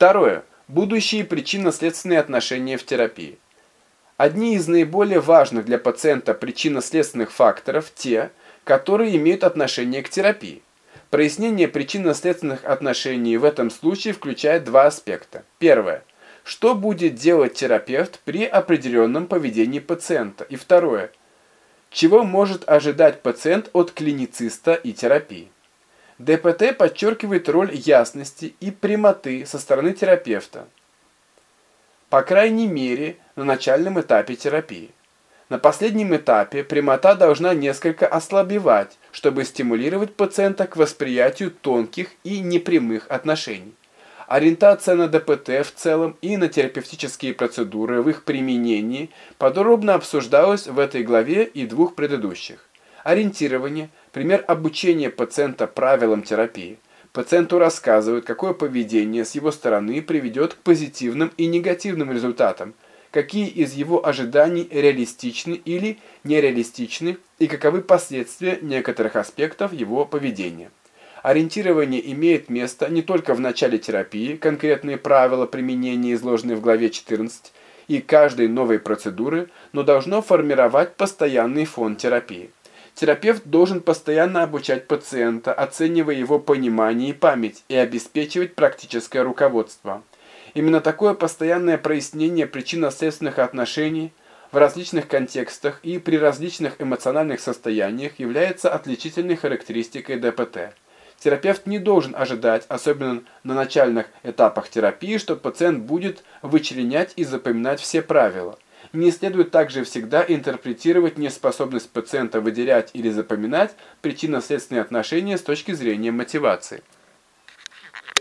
Второе. Будущие причинно-следственные отношения в терапии. Одни из наиболее важных для пациента причинно-следственных факторов – те, которые имеют отношение к терапии. Прояснение причинно-следственных отношений в этом случае включает два аспекта. Первое. Что будет делать терапевт при определенном поведении пациента? И второе. Чего может ожидать пациент от клинициста и терапии? ДПТ подчеркивает роль ясности и прямоты со стороны терапевта, по крайней мере, на начальном этапе терапии. На последнем этапе прямота должна несколько ослабевать, чтобы стимулировать пациента к восприятию тонких и непрямых отношений. Ориентация на ДПТ в целом и на терапевтические процедуры в их применении подробно обсуждалась в этой главе и двух предыдущих. Ориентирование – Пример обучения пациента правилам терапии. Пациенту рассказывают, какое поведение с его стороны приведет к позитивным и негативным результатам, какие из его ожиданий реалистичны или нереалистичны и каковы последствия некоторых аспектов его поведения. Ориентирование имеет место не только в начале терапии, конкретные правила применения изложены в главе 14, и каждой новой процедуры, но должно формировать постоянный фон терапии. Терапевт должен постоянно обучать пациента, оценивая его понимание и память, и обеспечивать практическое руководство. Именно такое постоянное прояснение причинно-следственных отношений в различных контекстах и при различных эмоциональных состояниях является отличительной характеристикой ДПТ. Терапевт не должен ожидать, особенно на начальных этапах терапии, что пациент будет вычленять и запоминать все правила – не следует также всегда интерпретировать неспособность пациента выделять или запоминать причинно-следственные отношения с точки зрения мотивации.